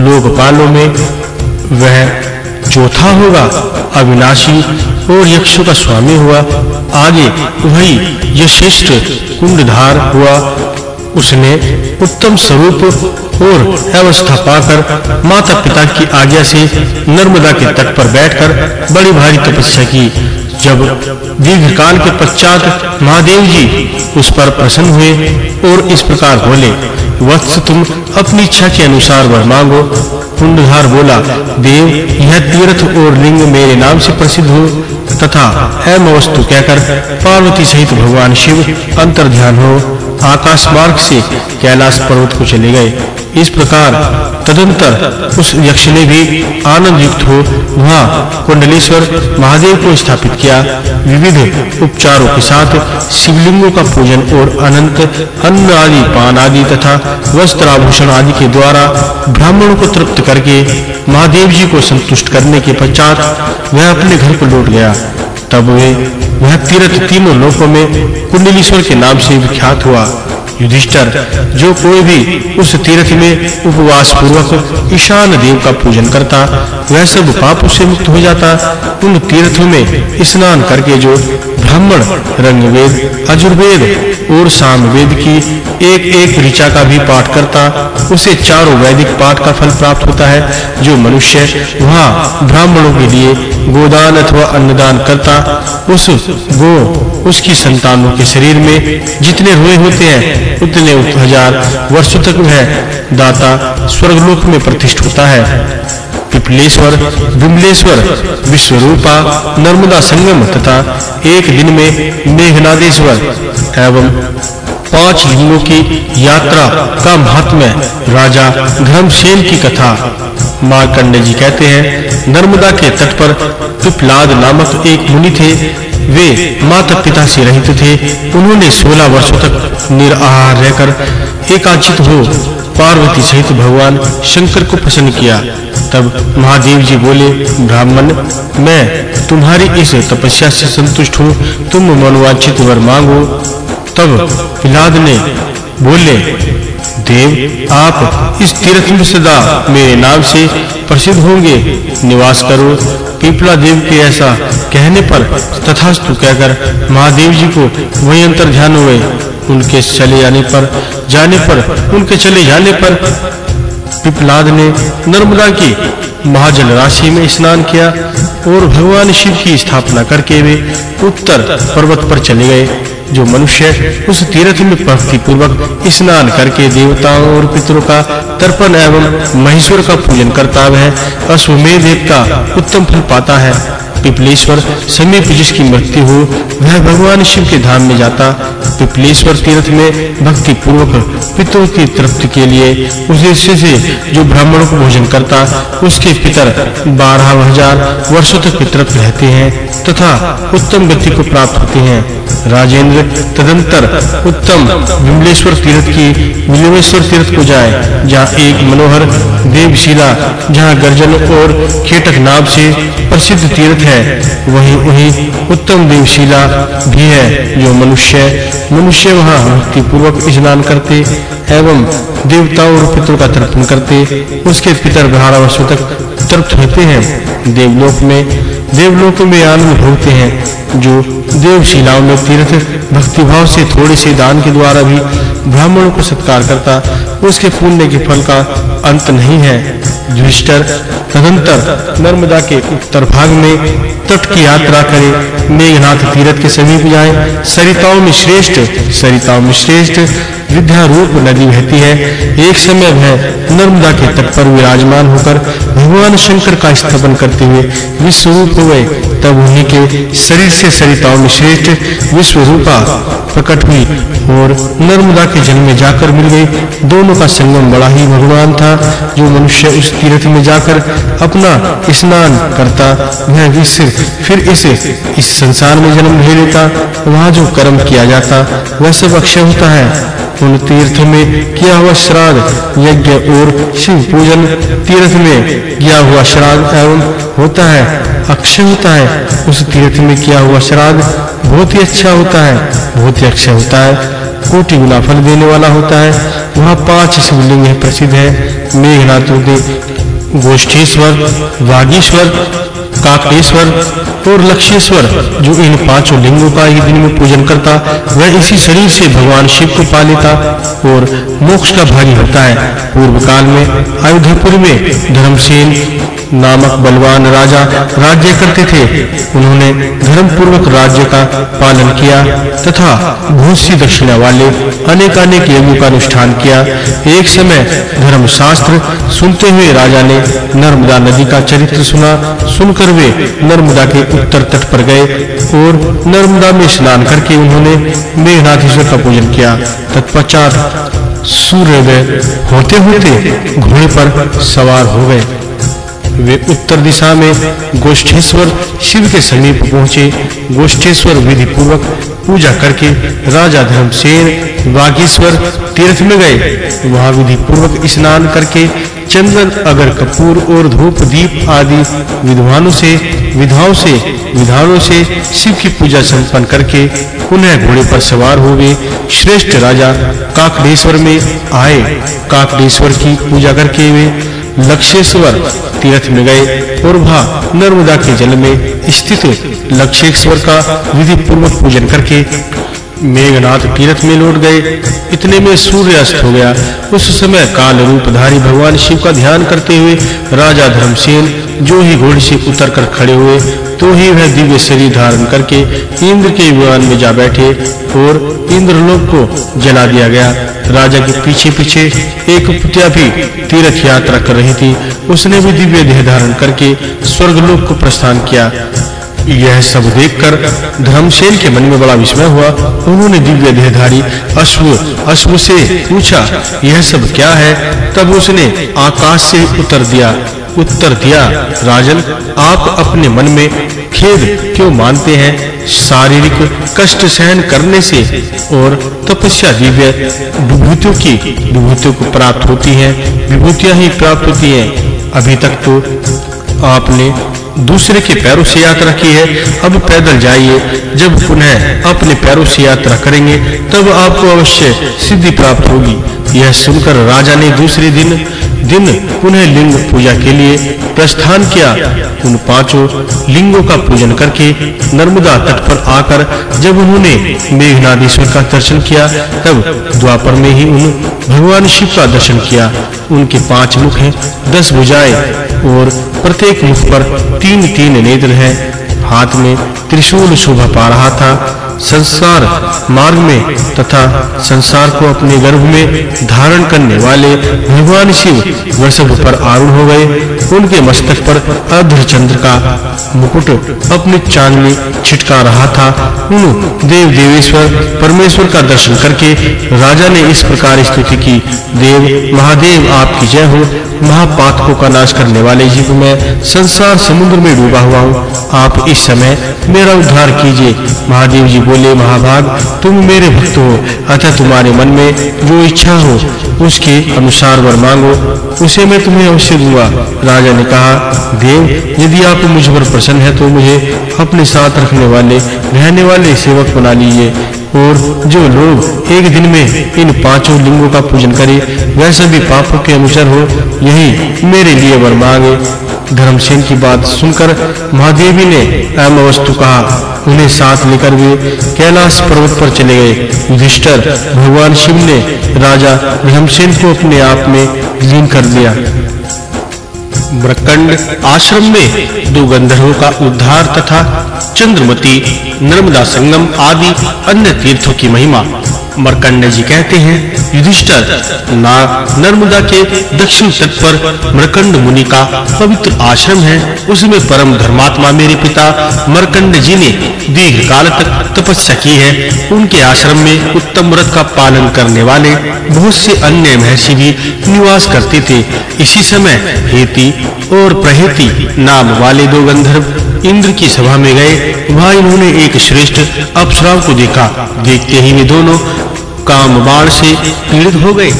लोकपालों में वह चौथा होगा, अविनाशी और यक्षों का स्वामी हुआ। आगे वही यशेष्ठ कुंडधार हुआ। उसने उत्तम स्वरूप और अवस्था पाकर माता-पिता की आज्ञा से नर्मदा के तट पर बैठकर बड़ी भारी तपस्या की। जब दीर्घ काल के पश्चात महादेव जी उस पर प्रसन्न हुए और इस प्रकार बोले, वत्स तुम अपनी इच्छा के अनुसार वर मांगो। कुंडधार बोला, देव, यह तीर्थ और लिंग मेरे नाम से प्रसिद्ध हो, तथा एम वस्तु कहकर पार्वती सहित भगवान शिव अंतर ध्यान हो। आकाश मार्ग से कैलाश पर्वत को चले गए। इस प्रकार तदंतर उस यक्ष ने भी आनंद युक्त हो, वहाँ कुंडलेश्वर महादेव को स्थापित किया। विविध उपचारों के साथ शिवलिंगों का पूजन और अनंत अन्न आदि पान आदि तथा वस्त्र आभूषण आदि के द्वारा ब्राह्मणों को तृप्त करके महादेव जी को संतुष्ट करने के पश्चात वह अपने घर को लौट गया। तब वे वह तीर्थ तीनों लोकों में कुंडलीश्वर के नाम से विख्यात हुआ। युधिष्ठर, जो कोई भी उस तीर्थ में उपवास पूर्वक ईशान देव का पूजन करता, वह सब पाप से मुक्त हो जाता। उन तीर्थों में स्नान करके जो ब्राह्मण, रंगवेद अजुर्वेद और सामवेद की एक एक ऋचा का भी पाठ करता, उसे चारों वैदिक पाठ का फल प्राप्त होता है, जो मनुष्य वहाँ ब्राह्मणों के लिए गोदान अथवा अन्नदान करता, उस गो, उसकी संतानों के शरीर में जितने रोए होते हैं, उतने हज़ार वर्षों तक वह दाता स्वर्गलोक में प्रतिष्ठित होता है। पिपलेश्वर विमलेश्वर, विश्वरूपा, नर्मदा संगम तथा एक दिन में मेघनादेश्वर एवं पाँच लिंगों की यात्रा का महात्म्य राजा धर्मसेन की कथा मार्कंडे जी कहते हैं। नर्मदा के तट पर पिपलाद नामक एक मुनि थे। वे माता पिता से रहित थे। उन्होंने 16 वर्षों तक निराहार रहकर एकांचित हो पार्वती सहित भगवान शंकर को प्रसन्न किया। तब महादेव जी बोले, ब्राह्मण, मैं तुम्हारी इस तपस्या से संतुष्ट हूँ। तुम मनोवांछित वर मांगो। तब पिलाद ने बोले, देव, आप इस तीर्थ में सदा मेरे नाम से प्रसिद्ध होंगे। निवास करो। पीपला देव के ऐसा कहने पर तथास्तु कहकर महादेव जी को वही अंतर ध्यान हुए। उनके चले जाने पर जाने पर, उनके चले जाने पर पिपलाद ने नर्मदा की महाजल राशि में स्नान किया और भगवान शिव की स्थापना करके वे उत्तर पर्वत पर चले गए। जो मनुष्य उस तीर्थ में भक्ति पूर्वक स्नान करके देवताओं और पितरों का तर्पण एवं महेश्वर का पूजन करता है अश्वमेध देव का उत्तम फल पाता है। पिपलेश्वर समीप जिसकी मृत्यु हो वह भगवान शिव के धाम में जाता। पिपलेश्वर तीर्थ में भक्ति पूर्वक पितरों की तृप्ति के लिए उद्देश्य से जो ब्राह्मणों को भोजन करता, उसके पितर बारह हज़ार वर्षों तक पितृत्व रहते हैं तथा उत्तम गति को प्राप्त होते हैं। राजेंद्र तदंतर उत्तम विमलेश्वर तीर्थ की विमलेश्वर तीर्थ को जाए, जहाँ एक मनोहर देवशिला, जहाँ गर्जन और खेटक नाम से प्रसिद्ध तीर्थ है, वही वही उत्तम देवशिला भी है, जो मनुष्य मनुष्य वहाँ भक्ति पूर्वक स्नान करते एवं देवताओं और पितरों का तर्पण करते, उसके पितर बारह वर्षों तक तृप्त होते हैं। देवलोक में देवलोक में आनंद भोगते हैं, जो देवशिलाओं में तीर्थ भक्ति भाव से थोड़े से दान के द्वारा भी ब्राह्मणों को सत्कार करता, उसके पुण्य के फल का अंत नहीं है। युधिष्ठिर तदंतर नर्मदा के उत्तर भाग में तट की यात्रा करे। मेघनाथ तीर्थ के समीप जाए। सरिताओं में श्रेष्ठ, सरिताओं में श्रेष्ठ। विद्या रूप नदी बहती है। एक समय वह नर्मदा के तट पर विराजमान होकर भगवान शंकर का स्थापन करते हुए विश्व रूप हुए। तब उन्हीं के शरीर से सरिताओं में श्रेष्ठ विश्व रूपा प्रकट हुई और नर्मदा के जल में जाकर मिल गई। दोनों का संगम बड़ा ही भगवान था। जो मनुष्य उस तीर्थ में जाकर अपना स्नान करता, वह विश्व फिर इसे इस संसार में जन्म ले लेता। वहाँ जो कर्म किया जाता, वह सब अक्षय होता है। उन तीर्थ में किया हुआ श्राद्ध, यज्ञ और शिव पूजन तीर्थ में किया हुआ श्राद्ध एवं होता है, अक्षय होता है। उस तीर्थ में किया हुआ श्राद्ध बहुत ही अच्छा होता है, बहुत ही अक्षय होता है। कोटि गुना फल देने वाला होता है। वहाँ पाँच शिवलिंग प्रसिद्ध है, मेघनाथ गोष्ठेश्वर, वागीश्वर काकेश्वर और लक्ष्येश्वर जो इन पाँचों लिंगों का एक दिन में पूजन करता, वह इसी शरीर से भगवान शिव को पा लेता और मोक्ष का भागी होता है। पूर्व काल में अयोध्यापुर में धर्मसेन नामक बलवान राजा राज्य करते थे। उन्होंने धर्म पूर्वक राज्य का पालन किया तथा बहुत सी दक्षिणा वाले अनेक अनेक यज्ञों का अनुष्ठान किया। एक समय धर्म शास्त्र सुनते हुए राजा ने नर्मदा नदी का चरित्र सुना। सुनकर वे नर्मदा के उत्तर तट पर गए और नर्मदा में स्नान करके उन्होंने मेघनाथेश्वर का पूजन किया। तत्पश्चात सूर्योदय होते होते घोड़े पर सवार हो गए। वे उत्तर दिशा में गोष्ठेश्वर शिव के समीप पहुँचे। गोष्ठेश्वर विधि पूर्वक पूजा करके राजा धर्मसेन वागीश्वर तीर्थ में गए। वहाँ विधि पूर्वक स्नान करके चंदन, अगर कपूर और धूप, दीप आदि विद्वानों से, विधाओं से, विधानों से शिव की पूजा संपन्न करके पुनः घोड़े पर सवार हुए श्रेष्ठ राजा काकडेश्वर में आए। काकडेश्वर की पूजा करके वे लक्ष्येश्वर तीर्थ में गए और वहाँ नर्मदा के जल में स्थित लक्षेश्वर का विधि पूर्वक पूजन करके मेघनाथ तीर्थ में लौट गए। इतने में सूर्यास्त हो गया। उस समय काल रूपधारी भगवान शिव का ध्यान करते हुए राजा धर्मसेन जो ही घोड़े से उतरकर खड़े हुए तो ही वह दिव्य शरीर धारण करके इंद्र के विमान में जा बैठे और इंद्रलोक को जला दिया गया। राजा के पीछे-पीछे एक पुत्या भी तीर्थ यात्रा कर रही थी। उसने भी दिव्य देह धारण करके स्वर्गलोक को प्रस्थान किया। यह सब देखकर धर्मसेन के मन में बड़ा विस्मय हुआ। उन्होंने दिव्य देहधारी अश्व अश्व से पूछा, यह सब क्या है? तब उसने आकाश से उत्तर दिया उत्तर दिया, राजन, आप अपने मन में खेद क्यों मानते हैं? शारीरिक कष्ट सहन करने से और तपस्या दिव्य विभूतियों की विभूतियों को प्राप्त होती है, विभूतियाँ ही प्राप्त होती हैं। अभी तक तो आपने दूसरे के पैरों से यात्रा की है। अब पैदल जाइए, जब पुनः अपने पैरों से यात्रा करेंगे, तब आपको अवश्य सिद्धि प्राप्त होगी। यह सुनकर राजा ने दूसरे दिन दिन पुनः लिंग पूजा के लिए प्रस्थान किया। उन पाँचों लिंगों का पूजन करके नर्मदा तट पर आकर जब उन्होंने मेघनादेश्वर का दर्शन किया, तब द्वापर में ही उन भगवान शिव का दर्शन किया। उनके पाँच मुख हैं, दस भुजाएँ और प्रत्येक मुख पर तीन-तीन नेत्र हैं। हाथ में त्रिशूल शोभा पा रहा था। संसार मार्ग में तथा संसार को अपने गर्भ में धारण करने वाले भगवान शिव वृषभ पर आरूढ़ हो गए। उनके मस्तक पर अर्धचंद्र का मुकुट अपनी चांदनी छिटका रहा था। उन देव देवेश्वर परमेश्वर का दर्शन करके राजा ने इस प्रकार स्तुति की। देव महादेव आपकी जय हो। महापातकों का नाश करने वाले जीव में। संसार समुद्र में डूबा हुआ हूँ। आप इस समय मेरा उद्धार कीजिए। महादेव जी बोले, महाभाग, तुम मेरे भक्त हो। अतः तुम्हारे मन में जो इच्छा हो, उसके अनुसार वर मांगो। उसे मैं तुम्हें अवश्य दूँगा। राजा ने कहा, देव, यदि आप मुझ पर प्रसन्न है तो मुझे अपने साथ रखने वाले, रहने वाले सेवक बना लीजिए। और जो लोग एक दिन में इन पाँचों लिंगों का पूजन करे, वह सभी पापों के अनुसार हो, यही मेरे लिए वर मांगे। धर्मसेन की बात सुनकर महादेवी ने अम वस्तु कहा, उन्हें साथ लेकर वे कैलाश पर्वत पर चले गए। युधिष्ठिर, भगवान शिव ने राजा धर्मसेन को अपने आप में लीन कर दिया। ब्रकंड आश्रम में दो गंधर्वों का उद्धार तथा चंद्रमती नर्मदा संगम आदि अन्य तीर्थों की महिमा। मरकंड जी कहते हैं, युधिष्ठिर, ना, नर्मदा के दक्षिण तट पर मरकंड मुनि का पवित्र आश्रम है। उसमें परम धर्मात्मा मेरे पिता मरकंड जी ने दीर्घ काल तक तपस्या की है। उनके आश्रम में उत्तम व्रत का पालन करने वाले बहुत से अन्य महर्षि भी निवास करते थे। इसी समय हेती और प्रहेती नाम वाले दो गंधर्व इंद्र की सभा में गए। वहाँ इन्होंने एक श्रेष्ठ अप्सराओं को देखा। देखते ही वे दोनों काम बाण से पीड़ित हो गए।